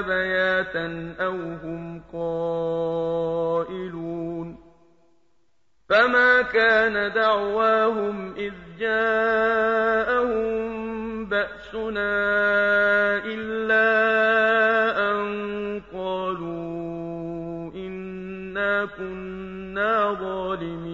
بياتا أو هم قائلون فما كان دعواهم إذ جاءهم بأسنا إلا أن قالوا إنا كنا ظالمين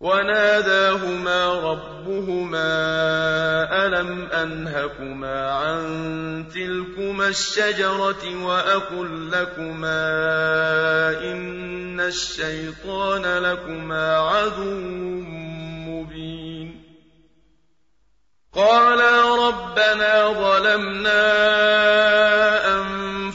وناداهما ربهما ألم أنهكما عن تلكما الشجرة وأقل لكما إن الشيطان لكما عدو مبين. قالا ربنا ظلمنا أنفسنا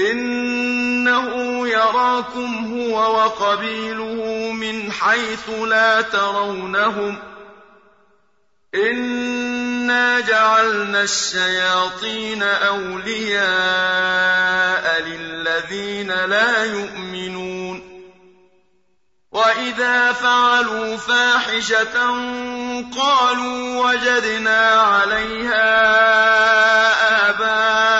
إنه يراكم هو وقبيله من حيث لا ترونهم ۖ. إِنَّا جَعَلْنَا الشَّيَاطِينَ أَوْلِيَاءَ لِلَّذِينَ لَا يُؤْمِنُونَ. وَإِذَا فَعَلُوا فَاحِشَةً قَالُوا وَجَدْنَا عَلَيْهَا آبَاءَنَا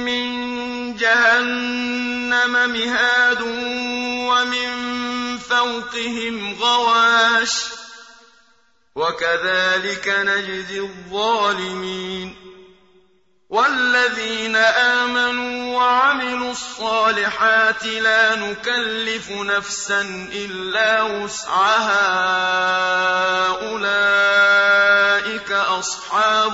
جهنم مهاد ومن فوقهم غواش وكذلك نجزي الظالمين والذين آمنوا وعملوا الصالحات لا نكلف نفسا إلا وسعها أولئك أصحاب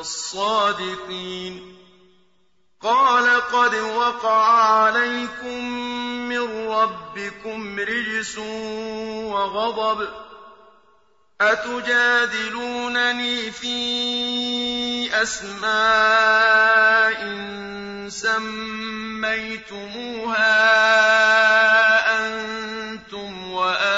الصَّادِقِينَ. قَالَ قَدْ وَقَعَ عَلَيْكُم مِّن رَّبِّكُمْ رِجْسٌ وَغَضَبٌ ۖ. أَتُجَادِلُونَنِي فِي أَسْمَاءٍ سَمَّيْتُمُوهَا أَنتُمْ وَآبَاؤُكُم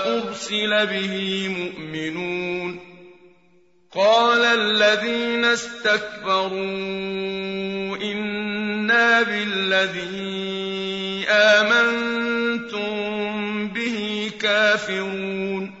أُرْسِلَ بِهِ مُؤْمِنُونَ قَالَ الَّذِينَ اسْتَكْبَرُوا إِنَّا بِالَّذِي آمَنتُم بِهِ كَافِرُونَ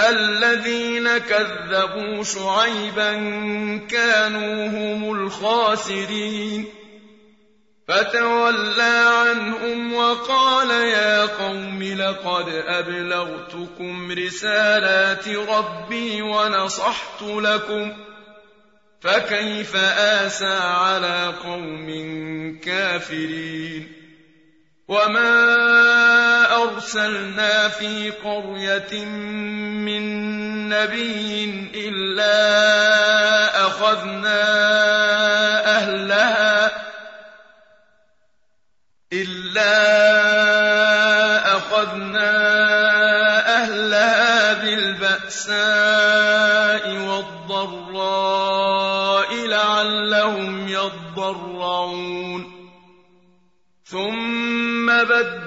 الذين كذبوا شعيبا كانوا هم الخاسرين. فتولى عنهم وقال يا قوم لقد أبلغتكم رسالات ربي ونصحت لكم فكيف آسى على قوم كافرين؟ وما أرسلنا في قرية من نبي إلا أخذنا أهلها إلا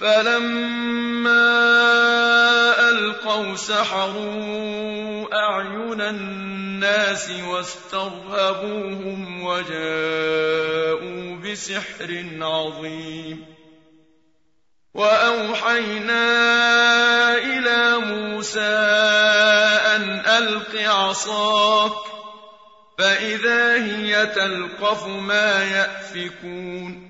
فلما ألقوا سحروا أعين الناس واسترهبوهم وجاءوا بسحر عظيم وأوحينا إلى موسى أن ألق عصاك فإذا هي تلقف ما يأفكون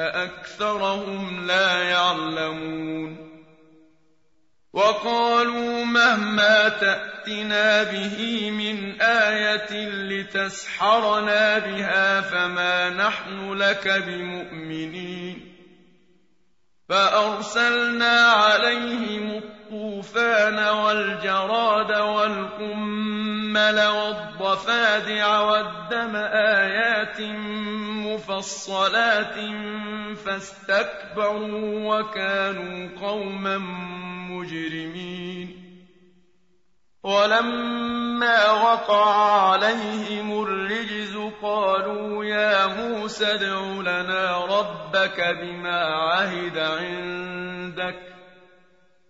أكثرهم لا يعلمون. وقالوا مهما تأتنا به من آية لتسحرنا بها فما نحن لك بمؤمنين. فأرسلنا عليهم الطوفان والجراد والقمل والضفادع والدم آيات مفصلات فاستكبروا وكانوا قوما مجرمين. ولما وقع عليهم الرجز قالوا يا موسى ادع لنا ربك بما عهد عندك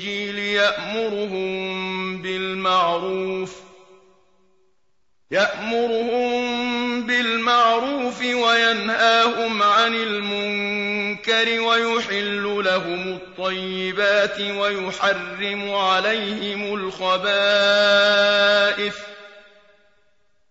الإنجيل يأمرهم بالمعروف يأمرهم بالمعروف وينهاهم عن المنكر ويحل لهم الطيبات ويحرم عليهم الخبائث.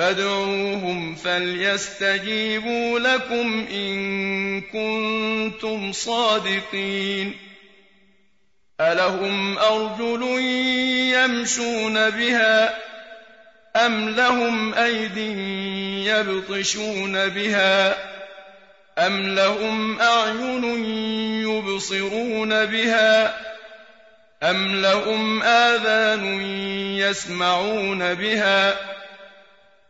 فَادْعُوهُمْ فَلْيَسْتَجِيبُوا لَكُمْ إِن كُنتُمْ صَادِقِينَ. أَلَهُمْ أَرْجُلٌ يَمْشُونَ بِهَا أَمْ لَهُمْ أَيْدٍ يَبْطِشُونَ بِهَا أَمْ لَهُمْ أَعْيُنٌ يُبْصِرُونَ بِهَا أَمْ لَهُمْ آذَانٌ يَسْمَعُونَ بِهَا ۖ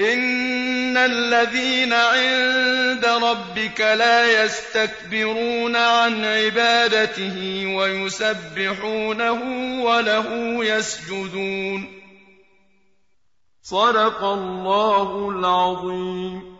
إِنَّ الَّذِينَ عِندَ رَبِّكَ لَا يَسْتَكْبِرُونَ عَنْ عِبَادَتِهِ وَيُسَبِّحُونَهُ وَلَهُ يَسْجُدُونَ. صدق الله العظيم.